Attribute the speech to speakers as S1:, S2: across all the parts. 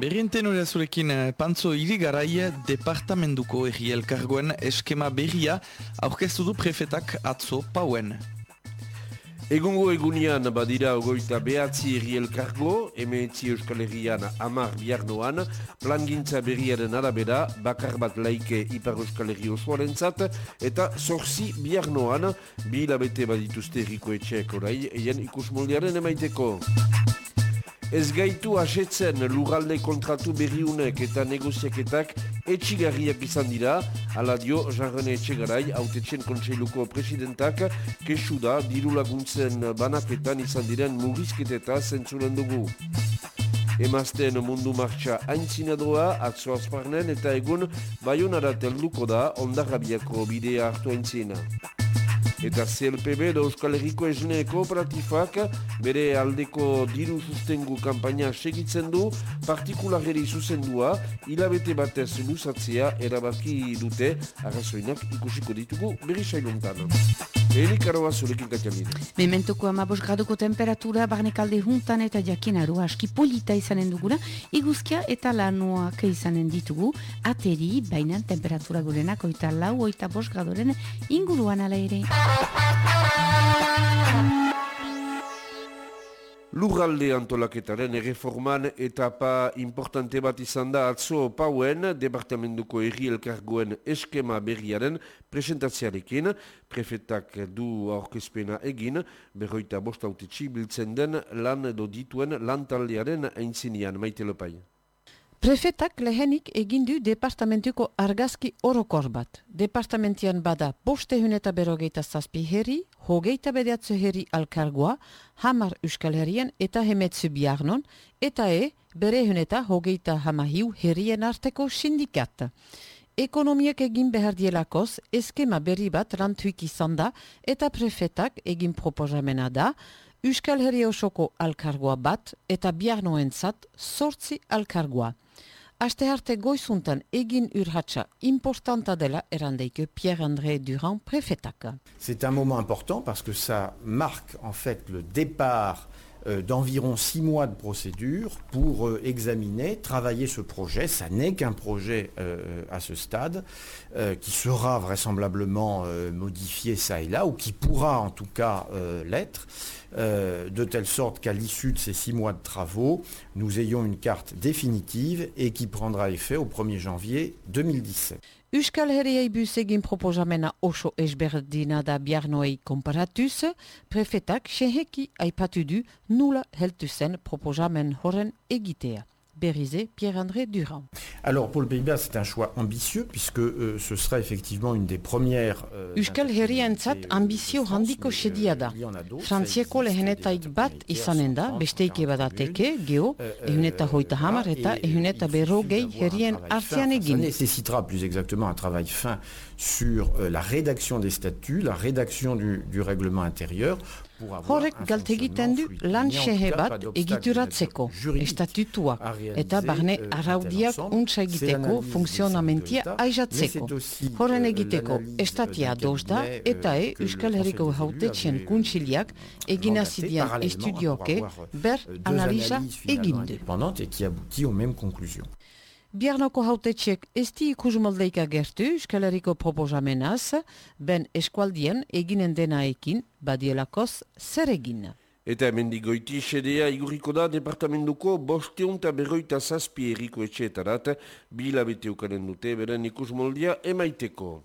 S1: Berrienten hori azurekin eh, pantzo irigarai departamentuko erri elkargoen eskema berria aurkeztu du prefetak atzo pauen.
S2: Egungo egunian badira ogoita behatzi erri elkargo, emeetzi euskal herrian amar biarnoan, plangintza berriaren arabera, bakar bat laike ipar euskal herri osoaren zat, eta zorzi biarnoan, bi hilabete badituzte erriko etxeak orai, eien ikus moldearen emaiteko. Ez gaitu asetzen lugalde kontratu berriunek eta negoziaketak etxigarriak izan dira, ala dio jarrene etxegarai, autetxen kontseiluko presidentak, kesu da, diru laguntzen banaketan izan diren mugizketeta zentzunen dugu. Emazten mundu martxa aintzinadoa, atzo azparnen eta egun baionara telduko da ondarrabiako bidea hartu aintzina. Eta CLPB da Euskal Herriko Esne Kooperatifak bere aldeko diru sustengu kampaina segitzen du, partikularri zuzendua, hilabete batez luzatzea erabaki dute, arrazoinak ikusiko ditugu berri sailuntan. Elik aroa zurekin katialide.
S3: Mementuko amabos graduko temperatura barnekalde juntan eta jakinaru aski polita izanen duguna, iguzkia eta lanuak izanen ditugu, ateri, baina temperatura gurenak oita lau, oita bos gradoren inguruan ala ere.
S2: Lurralde antolaketaren erreforman etapa importante bat izan da atzo pauen departamentuko erri elkargoen eskema berriaren presentatziarekin. Prefetak du aurkezpena egin, berroita bostautetxi biltzen den lan edo dituen lantaldearen aintzinian, maite lopai.
S3: Prefetak lehenik egindu departamentuko argazki orokor bat. Departamentian bada boste eta berogeita zazpi herri, hogeita bedeatzu herri alkargoa, hamar euskal herrien eta hemetzu biarnon, eta e, bere huneta hogeita hamahiu herrien arteko sindikat. Ekonomiak egin behar dielakoz, eskema berri bat rantuik izan da, eta prefetak egin proposamena da, Euskal Herri osoko alkargoa bat eta biarnoentzat sortzi alkargoa.
S4: C'est un moment important parce que ça marque en fait le départ d'environ six mois de procédure pour euh, examiner, travailler ce projet. Ça n'est qu'un projet euh, à ce stade, qui sera vraisemblablement modifié ça et là, ou qui pourra en tout cas l'être, de telle sorte qu'à l'issue de ces six mois de travaux, nous ayons une carte définitive et qui prendra effet au 1er janvier 2017.
S3: Euskal Herriei egin proposamena oso esberdina da biarnoei komparatuz, prefetak seheki aipatu du nula heltu zen proposamen horren egitea. Berisé, Pierre-André Durand.
S4: Alors pour le Pays-Bas, c'est un choix ambitieux puisque euh, ce sera effectivement une des premières...
S3: Euh, Euskal Herrientzat ambizio handiko sedia da. Frantzieko lehenetaik bat izanen da, besteike badateke, geo, ehuneta hoita hamar eta ehuneta berrogei herrien artean egin.
S4: Ça nécessitera plus exactement un travail fin sur euh, la rédaction des statuts, la rédaction du, du règlement intérieur,
S3: Horrek galtegiten du lan xehe bat egituratzeko, estatutua, eta barne araudiak untsa egiteko funksionamentia aizatzeko. Horren egiteko estatia doz da, eta e Euskal Herriko hautetxen kuntsiliak egina zidian estudioke ber analiza egindu.
S4: Et qui aboutit aux mêmes conclusions.
S3: Biarnoko hautetxek ez di ikusmoldeika gertu Euskal proposamenaz, ben eskualdien eginen denaekin badielakoz zer egin.
S2: Eta hemen digoiti sedea iguriko da departamentuko bosteun eta berroita zazpi erriko etxeetarat bilabete ukanen dute beren ikusmoldia emaiteko.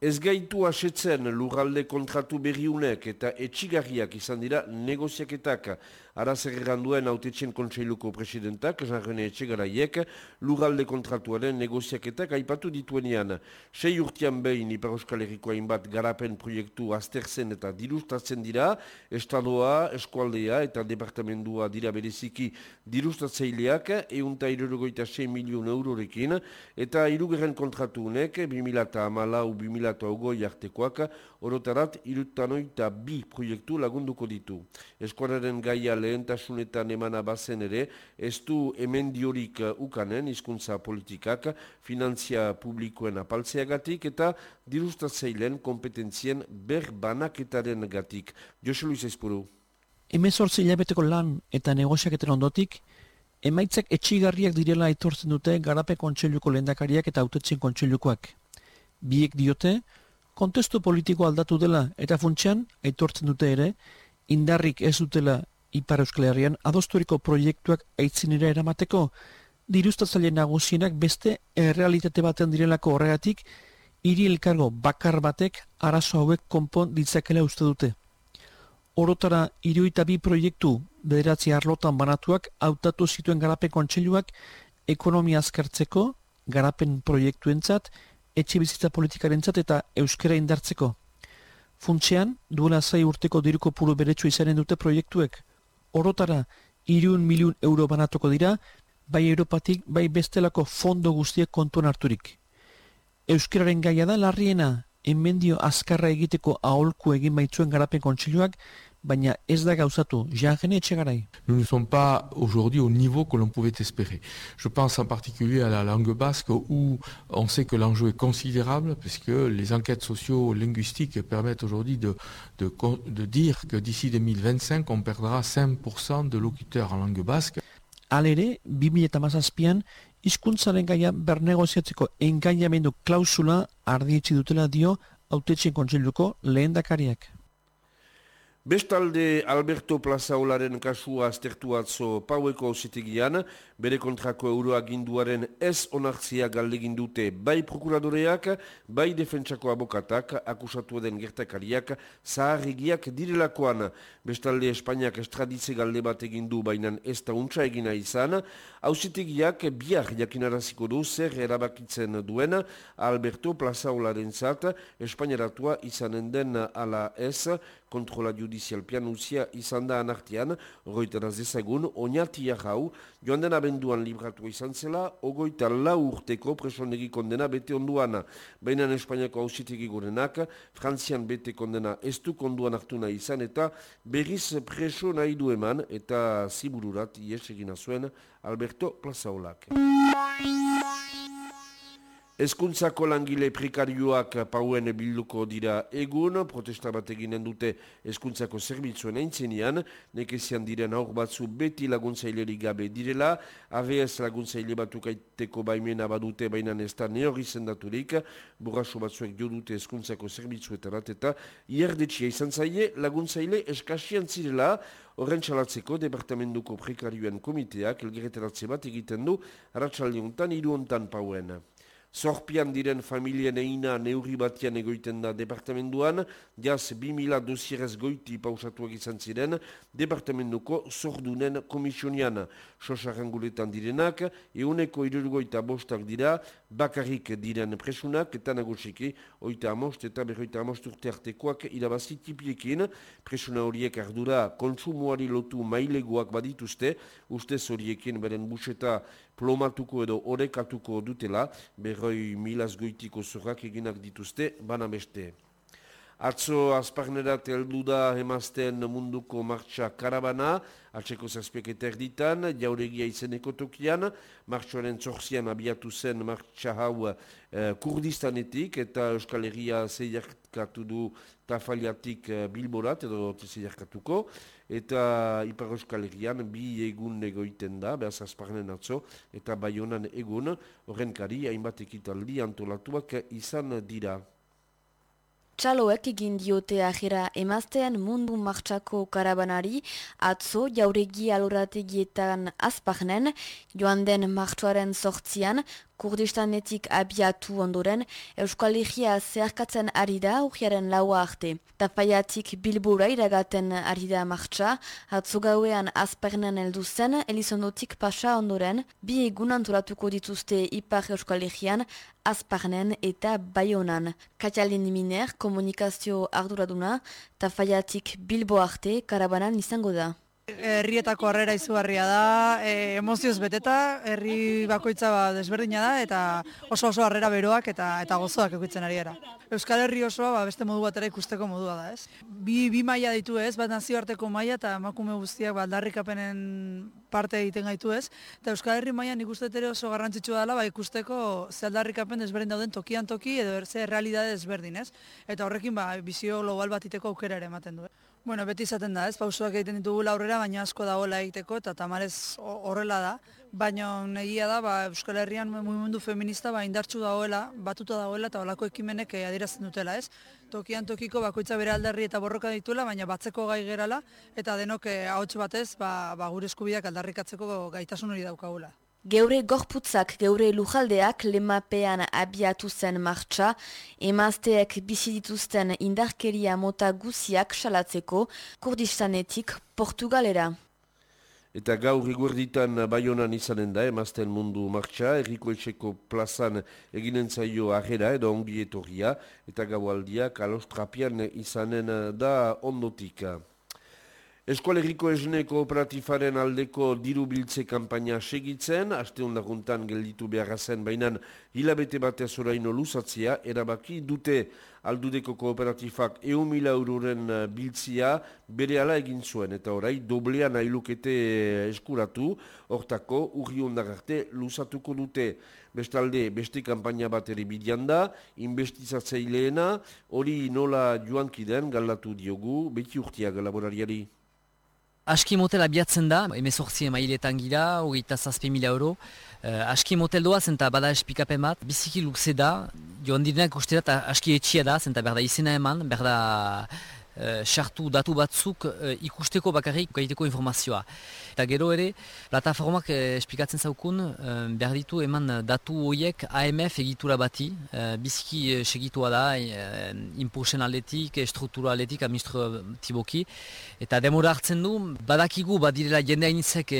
S2: Ez gaitu asetzen lurralde kontratu berriunek eta etxigarriak izan dira negoziaketak. Arazer erranduen autetxen kontseiluko presidentak, jarrene etxegaraiek, lurralde kontratuaren negoziaketak aipatu dituenean. Sei urtean behin Ipar Euskal Herriko hainbat garapen proiektu azterzen eta dirustatzen dira, estadoa, eskualdea eta departamendua dira bereziki dirustatzeileak, eunta irurogoita 6 milion eurorekin, eta irugerren kontratu unek, 2008 eta ogoi artekoak, orotarat irutanoita bi proiektu lagunduko ditu. Eskuararen gaia lehentasunetan emana bazen ere, ez du emendiorik ukanen hizkuntza politikak, finantzia publikoen apaltzeagatik eta dirustatzeilen kompetentzien berbanaketaren gatik. Jose Luis Ezpuru.
S5: Hemen sortzi hilabeteko lan eta negoziaketen ondotik, Emaitzak etxigarriak direla aitortzen dute garape kontseiluko lehendakariak eta autetzen kontseilukoak. Biek diote, kontestu politiko aldatu dela eta funtsean aitortzen dute ere, indarrik ez dutela Ipar Euskal Herrian adosturiko proiektuak aitzinera eramateko, diruztatzaile nagusienak beste errealitate baten direlako horregatik, hiri elkargo bakar batek arazo hauek konpon ditzakela uste dute. Orotara iruita bi proiektu bederatzi arlotan banatuak hautatu zituen garapen kontseiluak ekonomia azkartzeko, garapen proiektuentzat, etxe bizitza politikarentzat eta euskera indartzeko. Funtsean, duela zai urteko diruko puru beretsu izanen dute proiektuek. Orotara, irun miliun euro banatuko dira, bai Europatik, bai bestelako fondo guztiek kontuan harturik. Euskararen gaia da larriena, enmendio azkarra egiteko aholku egin baitzuen garapen kontseiluak, baina ez da gauzatu, jangene etxegarai.
S6: Nous ne sommes pas aujourd'hui au niveau que l'on pouvait espérer. Je pense en particulier à la langue basque où on sait que l'enjeu est considérable puisque les enquêtes socio-linguistiques permettent aujourd'hui de, de, de dire que d'ici 2025 on perdra 5% de locuteurs en langue basque.
S5: Alere, 2008an, hizkuntzaren gaia bernegoziatzeko engainamendu klausula ardietzi dutela dio autetxen kontseiluko lehendakariak.
S2: Bestalde Alberto Plazaolaren kasua aztertu atzo paueko zitegian, bere kontrako euroaginduaren ez onartzia galdegin dute bai prokuradoreak, bai defentsako abokatak, akusatu den gertakariak, zaharrigiak direlakoan. Bestalde Espainiak estraditze galde bat egin du bainan ez da untsa egina izan, hausitegiak biar jakinaraziko du zer erabakitzen duen Alberto Plazaolaren zat, Espainiaratua izanen den ala ez, kontrola judizial pianuzia izan da anartian, ogoiteraz dezagun, oinatia jau, joan den abenduan libratu izan zela, ogoita lau urteko presonegi kondena bete onduan. Baina Espainiako hausitegi gorenak, Frantzian bete kondena ez du konduan hartu nahi izan, eta berriz preso nahi du eman, eta zibururat ies egina zuen Alberto Plazaolak. Ezkuntzako langile prekarioak pauen bilduko dira egun, protesta bat eginen dute ezkuntzako zerbitzuen eintzenian, nekezian diren aur batzu beti laguntzaileri gabe direla, AVS laguntzaile batuk aiteko baimena badute bainan ez da neori zendaturik, burraso batzuek jo dute ezkuntzako zerbitzuetarat eta ierdetxia izan zaie. Laguntzaile eskasian zirela, Horren txalatzeko, departamentuko prekarioen komiteak elgereteratze bat egiten du, haratsalde honetan, hiru hontan pauen. Zorpian diren familien eina neurri batian egoiten da departamentuan, jaz 2000 dosierez goiti pausatuak izan ziren, departamentuko zordunen komisionian. Sosarranguletan direnak, euneko irurgoita bostak dira, bakarrik diren presunak, eta nagusiki, oita amost eta berroita amost urte artekoak irabazi tipiekin, presuna horiek ardura kontsumuari lotu mailegoak badituzte, ustez horiekin beren buseta plomatuko edo orekatuko dutela, berroi milaz goitiko zorrak eginak dituzte, bana beste. Atzo azparnerat heldu da emazten munduko martxa karabana, atseko zazpieketer ditan, jauregia izeneko tokian, martxoaren zorzian abiatu zen martxa hau eh, kurdistanetik eta Euskal Herria zeiarkatu du tafaliatik eh, bilborat edo zeiarkatuko, eta Ipar Euskal Herrian bi egun egoiten da, behaz azparnen atzo, eta baionan egun, horren kari, hainbat ekitaldi antolatuak izan dira.
S7: Txaloek egin diote ajera emaztean mundu martxako karabanari atzo jauregi alorategietan azpagnen joan den martxoaren sortzian kurdistanetik abiatu ondoren Euskal Herria zeharkatzen ari da urriaren laua arte. Tafaiatik bilbura iragaten ari da martxa, atzo gauean azpernen eldu zen, elizondotik pasa ondoren, bi egun antolatuko dituzte Ipar Euskal Herrian, azparnen eta baionan. Katialin Miner, komunikazio arduraduna, tafaiatik bilbo arte, karabanan izango da.
S8: Herrietako harrera izugarria da, e, emozioz beteta, herri bakoitza ba, desberdina da, eta oso oso harrera beroak eta eta gozoak ekutzen ari era. Euskal Herri osoa ba, beste modu batera ikusteko modua da, ez? Bi, bi maila ditu ez, bat nazioarteko maila eta emakume guztiak ba, aldarrikapenen parte egiten gaitu ez. Eta Euskal Herri maila nik uste ere oso garrantzitsua dela ba, ikusteko ze aldarrikapen desberdin dauden tokian toki edo ze realidade desberdin, ez? Eta horrekin ba, bizio global bat iteko aukera ere ematen du. Bueno, beti izaten da, ez, pausuak egiten ditugu aurrera, baina asko dagoela egiteko, eta tamarez horrela da. Baina negia da, ba, Euskal Herrian mugimendu feminista ba, indartsu dagoela, batuta dagoela, eta olako ekimenek eh, adierazten dutela, ez? Tokian tokiko bakoitza bere aldarri eta borroka dituela, baina batzeko gai gerala, eta denok eh, ahots batez, ba, ba, gure eskubideak aldarrikatzeko gaitasun hori daukagula.
S7: Geure gorputzak, geure lujaldeak lemapean abiatu zen martxa, emazteek bizi dituzten indarkeria mota guziak salatzeko kurdistanetik Portugalera.
S2: Eta gaur iguerditan baionan izanen da, emazten mundu martxa, erriko etxeko plazan eginen zaio ahera edo ongi etorria, eta gaualdiak alostrapian izanen da ondotika. Eskualeriko esne kooperatifaren aldeko diru biltze kampaina segitzen, aste ondaguntan gelditu beharra zen, baina hilabete batez oraino luzatzea, erabaki dute aldudeko kooperatifak EU mila euroren eh, biltzia bere ala egin zuen, eta orai doblean ailukete eh, eskuratu, hortako urri ondagarte luzatuko dute. Bestalde, beste kampaina bat ere bidian da, investizatzeileena, hori nola joankiden galdatu diogu, beti urtiak laborariari.
S9: Aski motel abiatzen da, emezortzi emailetan gira, hogeita zazpi mila euro. Uh, aski motel doa zenta bada espikapen bat, biziki luxe da, joan direnak uste da, aski etxia da, zenta berda izena eman, berda Eh, sartu datu batzuk uh, ikusteko bakarrik gaiteko informazioa. Eta gero ere, plataformak uh, esplikatzen zaukun, uh, behar ditu eman datu horiek AMF egitura bati, uh, biziki segitua da, uh, impulsen aldetik, struktura aldetik, administratiboki, eta demora hartzen du, badakigu badirela jende hainitzek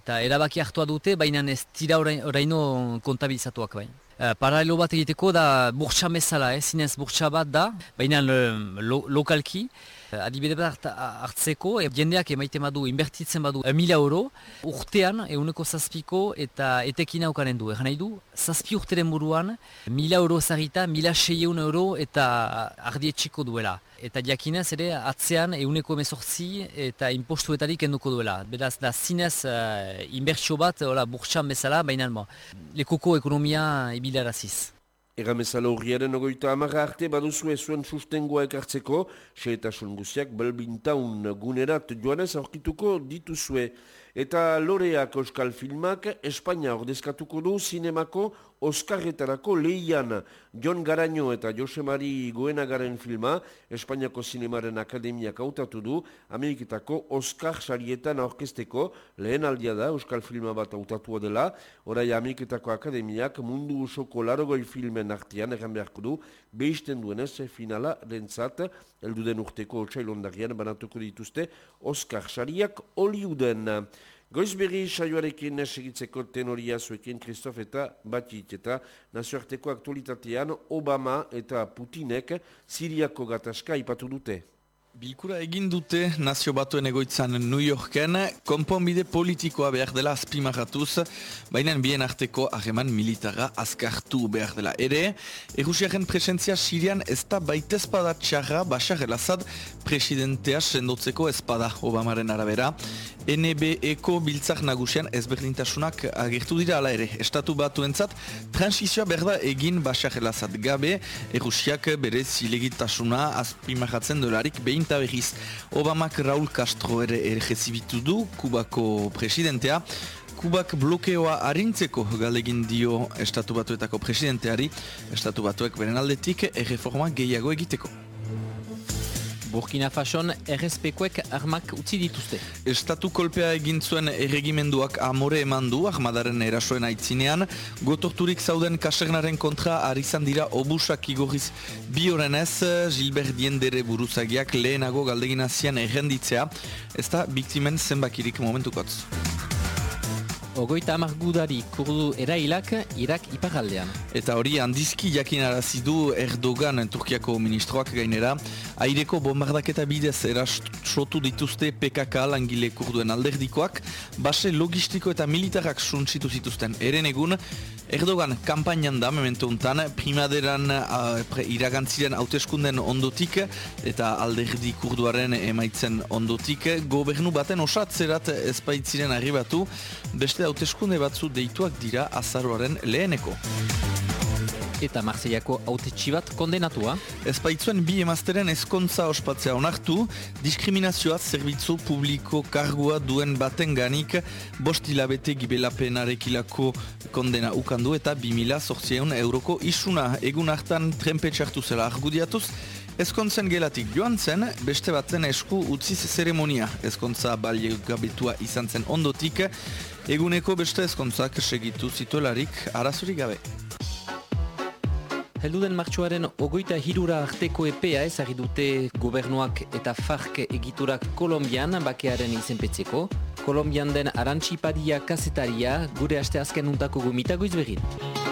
S9: eta erabaki hartua dute, baina ez tira oraino kontabilizatuak baina. Uh, paralelo bat egiteko da burtsa mesala, eh? zinez burtsa bat da, baina lo, lokalki. Uh, adibide bat hartzeko, e, jendeak emaite badu, inbertitzen badu, e, mila euro, urtean, eguneko zazpiko eta etekin aukanen du. Egan nahi du, zazpi urteren buruan, mila euro zarita, mila seieun euro eta ardietxiko duela eta jakinez ere atzean euneko emezortzi eta impostuetarik enduko duela. Beraz, da zinez uh, inbertsio bat, ora, burtsan bezala, baina mo, lekoko ekonomia ibilaraziz.
S2: Ega mezala horriaren ogoita amaga arte baduzu zuen sustengoa ekartzeko, xe eta guziak belbintaun gunerat joanez aurkituko dituzue. Eta loreak euskal filmak Espainia ordezkatuko du zinemako Oskarretarako lehian Jon Garaño eta Josemari Goenagaren filma Espainiako Zinemaren Akademiak hautatu du Ameriketako Oskar sarietan aurkezteko. Lehen aldia da Euskal Filma bat hautatua dela. Orai Ameriketako Akademiak mundu usoko larogoi filmen artian egan beharko du. Behisten duenez finala rentzat elduden urteko otxailondarian banatuko dituzte Oskar sariak oliuden. Goizberri saioarekin segitzeko tenoria zuekin Kristof eta Batit eta nazioarteko aktualitatean Obama eta Putinek Siriako gatazka ipatu dute.
S1: Bilkura egin dute nazio batuen egoitzan New Yorken, konponbide politikoa behar dela azpimarratuz, baina bien arteko hageman militara azkartu behar dela. Ere, Erusiaren presentzia Sirian ez da baita espada txarra Bashar el-Assad presidentea sendotzeko espada Obamaren arabera. NBEko biltzak nagusian ezberdintasunak agertu dira ala ere. Estatu batuentzat, transizioa berda egin Bashar el-Assad gabe, Erusiak bere zilegitasuna azpimarratzen dolarik behin eta behiz Obamak Raul Castro ere errezibitu du, Kubako presidentea. Kubak blokeoa harintzeko galegin dio Estatu Batuetako presidenteari, Estatu Batuek beren aldetik erreforma gehiago egiteko.
S9: Burkina Fason errezpekoek armak utzi dituzte.
S1: Estatu kolpea egin zuen erregimenduak amore eman du armadaren erasoen aitzinean, gotorturik zauden kasernaren kontra arizan dira obusak igorriz bi ez, Gilbert Diendere buruzagiak lehenago galdegin azian errenditzea, ez da biktimen zenbakirik momentukotz.
S9: Ogoita amar gudari kurdu erailak Irak iparaldean.
S1: Eta hori handizki jakin arazidu Erdogan Turkiako ministroak gainera. Aireko bombardaketa bidez erasotu dituzte PKK langile kurduen alderdikoak. Base logistiko eta militarak suntsitu zituzten. Eren egun, Erdogan kampainan da memento untan, primaderan iragantziren hauteskunden ondotik eta alderdi kurduaren emaitzen ondotik, gobernu baten osatzerat ezpaitziren arribatu, beste hauteskunde batzu deituak dira azaroaren leheneko.
S10: Eta Marseillako autetxi bat kondenatua.
S1: Ez baitzuen bi emazteren eskontza ospatzea onartu, diskriminazioa zerbitzu publiko kargua duen baten ganik, bost hilabete gibelapenarekilako kondena ukandu eta 2000 sortzieun euroko isuna egun hartan trenpe txartu zela argudiatuz, Ezkontzen gelatik joan zen, beste batzen esku utziz zeremonia. Ezkontza balie gabetua izan zen ondotik, eguneko beste ezkontzak segitu zituelarik arazurik gabe.
S10: Helduden martxoaren ogoita hirura arteko epea ezagri dute gobernuak eta FARC egiturak Kolombian bakearen izenpetzeko. Kolombian den arantxipadia kasetaria gure aste azken untako gomitago izbegin.